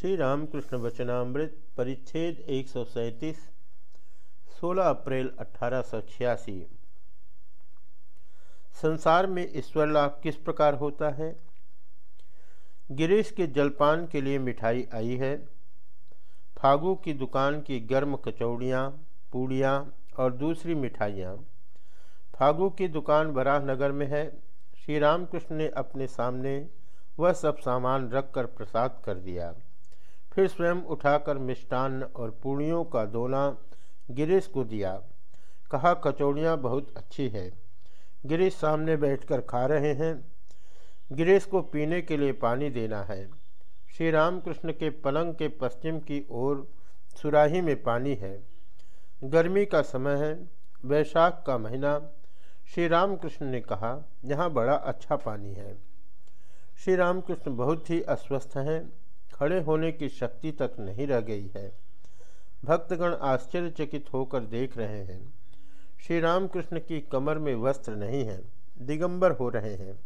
श्री रामकृष्ण वचनामृत परिच्छेद एक सौ सैंतीस, सोलह अप्रैल अठारह सौ छियासी। संसार में ईश्वर लाभ किस प्रकार होता है? गिरीश के जलपान के लिए मिठाई आई है। फागू की दुकान की गर्म कचौड़ियाँ, पूड़ियाँ और दूसरी मिठाइयाँ। फागू की दुकान बराहनगर में है। श्री रामकृष्ण ने अपने सामने वह सब सामान रखकर प्रसाद कर दिया। फिर स्वयं उठाकर मिष्टान्न और पूड़ियों का दोना गिरीश को दिया। कहा, कचौड़ियाँ बहुत अच्छी है। गिरीश सामने बैठकर खा रहे हैं। गिरीश को पीने के लिए पानी देना है। श्री रामकृष्ण के पलंग के पश्चिम की ओर सुराही में पानी है। गर्मी का समय है, वैशाख का महीना। श्री रामकृष्ण ने कहा, यहाँ बड़ा अच्छा पानी है। श्री रामकृष्ण बहुत ही अस्वस्थ हैं। खड़े होने की शक्ति तक नहीं रह गई है। भक्तगण आश्चर्यचकित होकर देख रहे हैं। श्री रामकृष्ण की कमर में वस्त्र नहीं है, दिगंबर हो रहे हैं।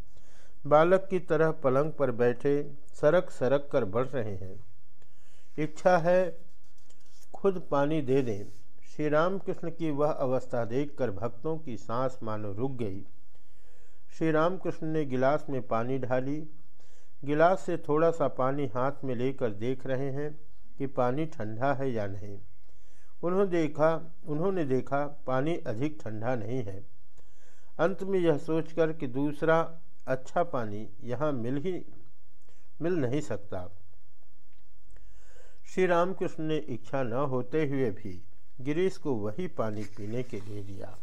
बालक की तरह पलंग पर बैठे, सरक सरक कर बढ़ रहे हैं। इच्छा है, खुद पानी दे दें। श्री रामकृष्ण की वह अवस्था देखकर भक्तों की सांस मानो रुक गई। श्री रामकृष्ण ने गिलास में पानी ढाली गिलास से थोड़ा सा पानी हाथ में लेकर देख रहे हैं कि पानी ठंडा है या नहीं। उन्होंने देखा उन्होंने देखा, पानी अधिक ठंडा नहीं है। अंत में यह सोचकर कि दूसरा अच्छा पानी यहाँ मिल ही, मिल नहीं सकता। श्री रामकृष्ण ने इच्छा न होते हुए भी गिरीश को वही पानी पीने के लिए दिया।